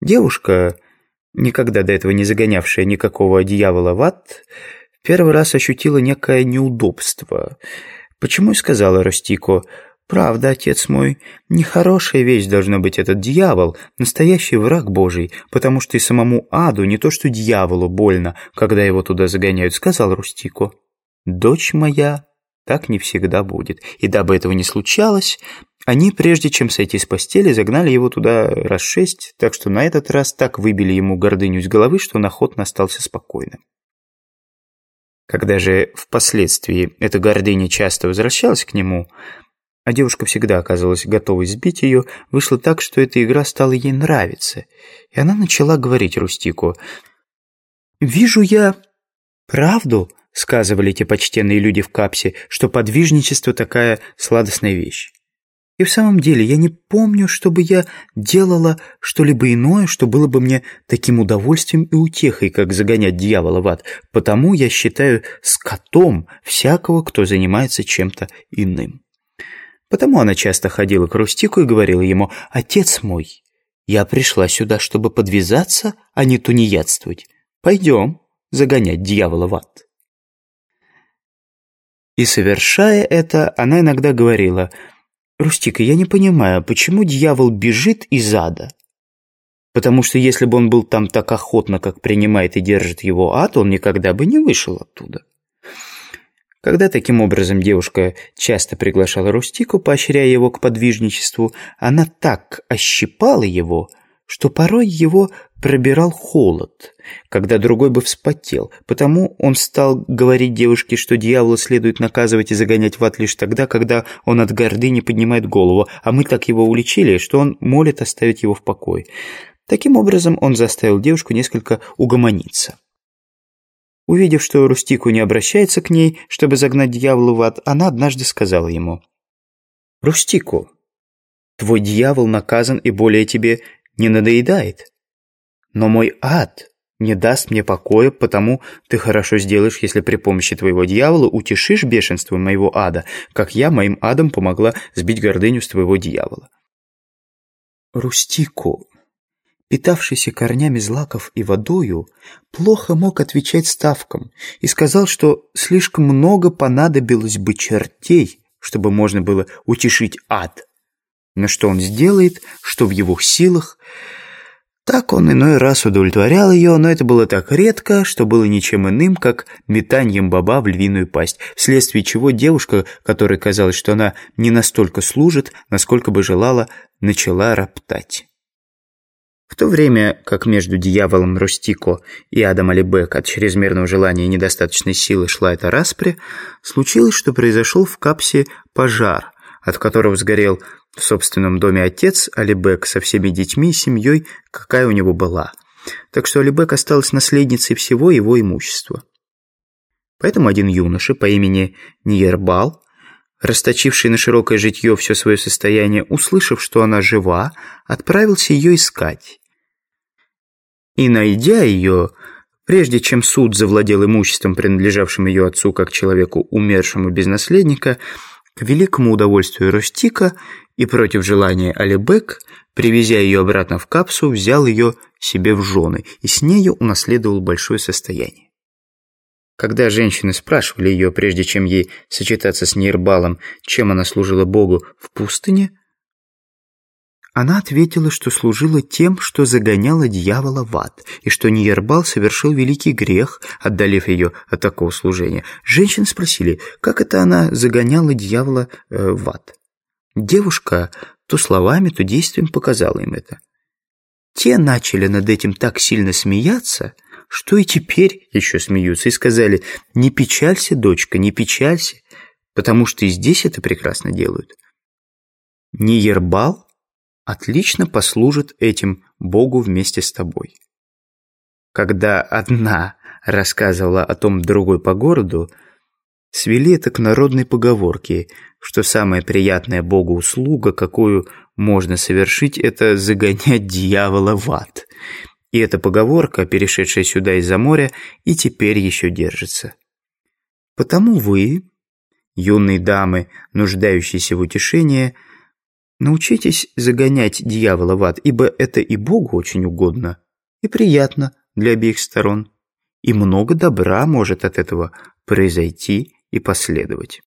Девушка, никогда до этого не загонявшая никакого дьявола в ад, первый раз ощутила некое неудобство. Почему и сказала Ростико, «Правда, отец мой, нехорошая вещь должна быть этот дьявол, настоящий враг Божий, потому что и самому аду не то что дьяволу больно, когда его туда загоняют», — сказал Рустико. «Дочь моя, так не всегда будет. И дабы этого не случалось, они, прежде чем сойти с постели, загнали его туда раз шесть, так что на этот раз так выбили ему гордыню с головы, что он охотно остался спокойным. Когда же впоследствии эта гордыня часто возвращалась к нему, а девушка всегда оказывалась готовой сбить ее, вышло так, что эта игра стала ей нравиться, и она начала говорить Рустику. «Вижу я правду», — сказывали те почтенные люди в капсе, что подвижничество такая сладостная вещь. И в самом деле я не помню, чтобы я делала что-либо иное, что было бы мне таким удовольствием и утехой, как загонять дьявола в ад. Потому я считаю скотом всякого, кто занимается чем-то иным. Потому она часто ходила к Рустику и говорила ему, «Отец мой, я пришла сюда, чтобы подвязаться, а не тунеядствовать. Пойдем загонять дьявола в ад». И совершая это, она иногда говорила, «Рустика, я не понимаю, почему дьявол бежит из ада?» Потому что если бы он был там так охотно, как принимает и держит его ад, он никогда бы не вышел оттуда. Когда таким образом девушка часто приглашала Рустику, поощряя его к подвижничеству, она так ощипала его, что порой его пробирал холод, когда другой бы вспотел. Потому он стал говорить девушке, что дьявола следует наказывать и загонять в ад лишь тогда, когда он от гордыни поднимает голову, а мы так его уличили, что он молит оставить его в покое. Таким образом он заставил девушку несколько угомониться. Увидев, что Рустику не обращается к ней, чтобы загнать дьявола в ад, она однажды сказала ему, «Рустику, твой дьявол наказан и более тебе не надоедает. Но мой ад не даст мне покоя, потому ты хорошо сделаешь, если при помощи твоего дьявола утешишь бешенство моего ада, как я моим адом помогла сбить гордыню с твоего дьявола». Рустику, питавшийся корнями злаков и водою, плохо мог отвечать ставкам и сказал, что слишком много понадобилось бы чертей, чтобы можно было утешить ад. Но что он сделает, что в его силах... Так он иной раз удовлетворял ее, но это было так редко, что было ничем иным, как метанием баба в львиную пасть, вследствие чего девушка, которой казалось, что она не настолько служит, насколько бы желала, начала роптать. В то время как между дьяволом Рустико и Адом Алибек от чрезмерного желания и недостаточной силы шла эта распря, случилось, что произошел в Капсе пожар, от которого сгорел в собственном доме отец Алибек со всеми детьми и семьей, какая у него была. Так что Алибек осталась наследницей всего его имущества. Поэтому один юноша по имени Ниербал расточивший на широкое житье все свое состояние, услышав, что она жива, отправился ее искать. И, найдя ее, прежде чем суд завладел имуществом, принадлежавшим ее отцу как человеку, умершему без наследника, к великому удовольствию Рустика и против желания Алибек, привезя ее обратно в капсу, взял ее себе в жены и с нею унаследовал большое состояние. Когда женщины спрашивали ее, прежде чем ей сочетаться с Нейрбалом, чем она служила Богу в пустыне, она ответила, что служила тем, что загоняла дьявола в ад, и что Нейрбал совершил великий грех, отдалив ее от такого служения. Женщины спросили, как это она загоняла дьявола э, в ад. Девушка то словами, то действием показала им это. Те начали над этим так сильно смеяться – что и теперь еще смеются и сказали «Не печалься, дочка, не печалься, потому что и здесь это прекрасно делают». Ниербал отлично послужит этим Богу вместе с тобой. Когда одна рассказывала о том другой по городу, свели это к народной поговорке, что самая приятная Богу услуга, какую можно совершить, это загонять дьявола в ад. И эта поговорка, перешедшая сюда из-за моря, и теперь еще держится. Потому вы, юные дамы, нуждающиеся в утешении, Научитесь загонять дьявола в ад, ибо это и Богу очень угодно, и приятно для обеих сторон, и много добра может от этого произойти и последовать.